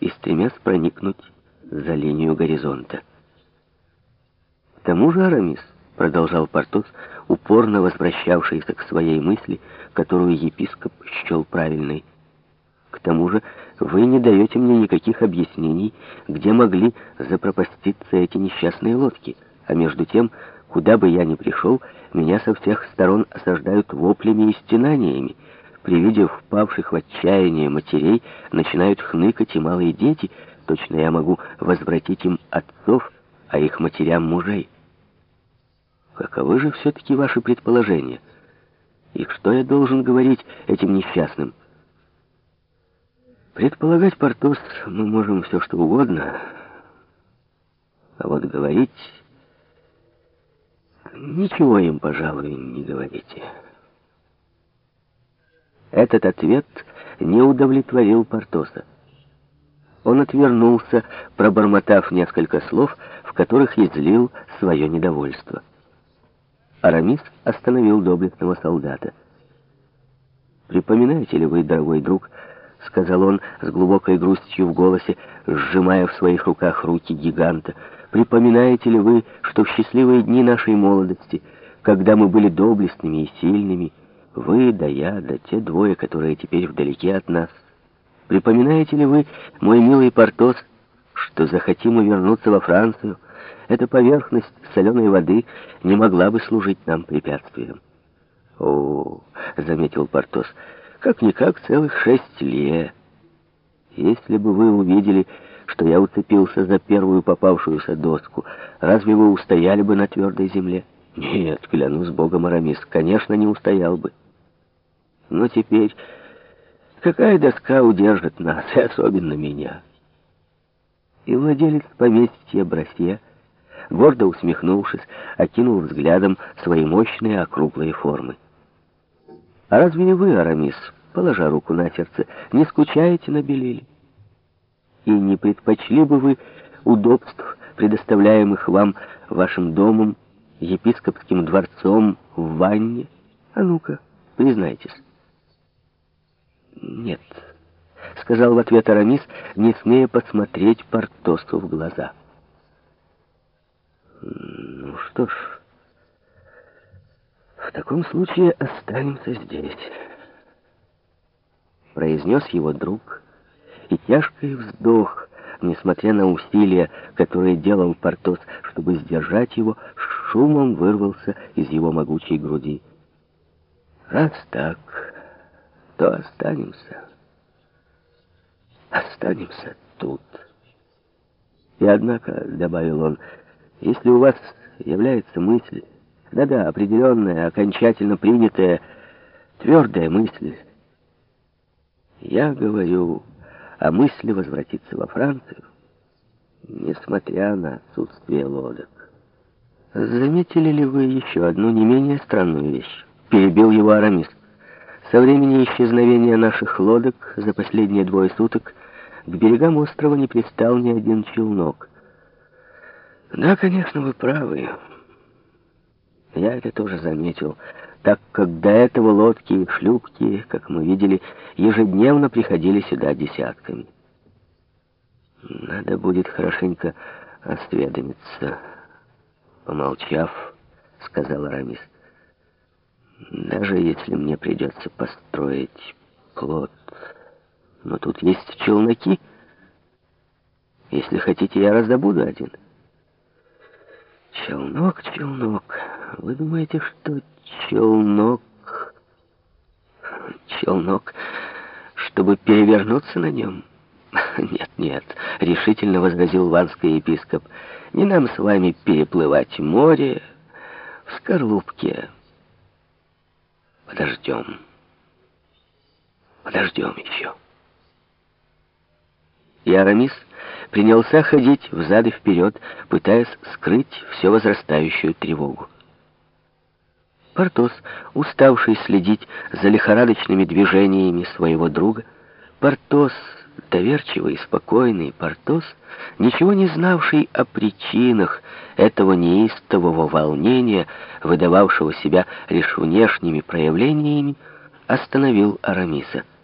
и стремясь проникнуть за линию горизонта. К тому же Арамис, продолжал Портос, упорно возвращавшийся к своей мысли, которую епископ счел правильной, к тому же вы не даете мне никаких объяснений, где могли запропаститься эти несчастные лодки, а между тем, куда бы я ни пришел, меня со всех сторон осаждают воплями и стенаниями. При виде впавших в отчаяние матерей начинают хныкать и малые дети, точно я могу возвратить им отцов, а их матерям мужей. Каковы же все-таки ваши предположения? И что я должен говорить этим несчастным? Предполагать, Портос, мы можем все что угодно, а вот говорить... Ничего им, пожалуй, не говорите. Этот ответ не удовлетворил Портоса. Он отвернулся, пробормотав несколько слов, в которых излил свое недовольство. Арамис остановил доблестного солдата. «Припоминаете ли вы, дорогой друг, —— сказал он с глубокой грустью в голосе, сжимая в своих руках руки гиганта. «Припоминаете ли вы, что в счастливые дни нашей молодости, когда мы были доблестными и сильными, вы да я, да те двое, которые теперь вдалеке от нас, припоминаете ли вы, мой милый Портос, что захотим мы вернуться во Францию, эта поверхность соленой воды не могла бы служить нам препятствием?» «О, — заметил Портос, — как-никак целых шесть лет. Если бы вы увидели, что я уцепился за первую попавшуюся доску, разве вы устояли бы на твердой земле? Нет, клянусь Богом, Арамис, конечно, не устоял бы. Но теперь какая доска удержит нас, и особенно меня? И владелец поместья Брасье, гордо усмехнувшись, окинул взглядом свои мощные округлые формы. А разве не вы, Арамис, положа руку на сердце, не скучаете на Белиле? И не предпочли бы вы удобств, предоставляемых вам вашим домом, епископским дворцом в ванне? А ну-ка, признайтесь. Нет, сказал в ответ Арамис, не смея посмотреть Портосу в глаза. Ну что ж... В таком случае останемся здесь. Произнес его друг, и тяжкий вздох, несмотря на усилия, которые делал Портос, чтобы сдержать его, шумом вырвался из его могучей груди. Раз так, то останемся. Останемся тут. И однако, — добавил он, — если у вас является мысль да-да, определенная, окончательно принятая, твердая мысль. Я говорю о мысли возвратиться во Францию, несмотря на отсутствие лодок. Заметили ли вы еще одну не менее странную вещь? Перебил его Арамис. Со времени исчезновения наших лодок за последние двое суток к берегам острова не пристал ни один челнок. Да, конечно, вы правы. Я это тоже заметил, так как до этого лодки и шлюпки, как мы видели, ежедневно приходили сюда десятками. Надо будет хорошенько осведомиться. Помолчав, сказал Арамис. Даже если мне придется построить плот. Но тут есть челноки. Если хотите, я раздобуду один. Челнок, челнок. Вы думаете, что челнок... Челнок, чтобы перевернуться на нем? Нет, нет, решительно возразил ванский епископ. Не нам с вами переплывать море в скорлупке. Подождем. Подождем еще. И Арамис принялся ходить взад и вперед, пытаясь скрыть все возрастающую тревогу. Портос, уставший следить за лихорадочными движениями своего друга, Портос, доверчивый и спокойный Портос, ничего не знавший о причинах этого неистового волнения, выдававшего себя лишь внешними проявлениями, остановил Арамиса —